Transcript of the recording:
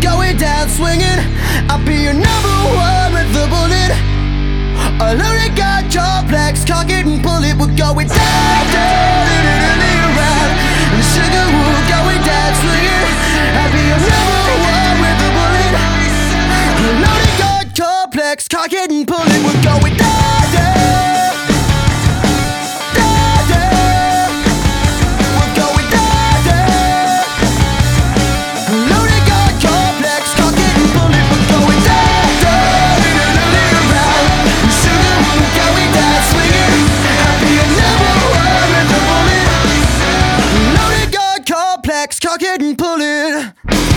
going down swinging. I'll be your number one with the bullet. A loaded gun, jaw, flex, cock it and pull it. We're going down, down, down, down, down, down. And sugar, we're going down swinging. I'll be your number one with the bullet. Cock it. Lex, cock it and pull it.